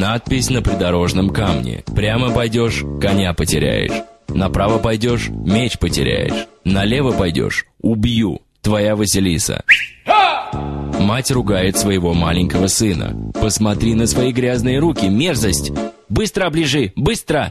Надпись на придорожном камне. Прямо пойдешь, коня потеряешь. Направо пойдешь, меч потеряешь. Налево пойдешь, убью. Твоя Василиса. Мать ругает своего маленького сына. Посмотри на свои грязные руки, мерзость! Быстро оближи, быстро!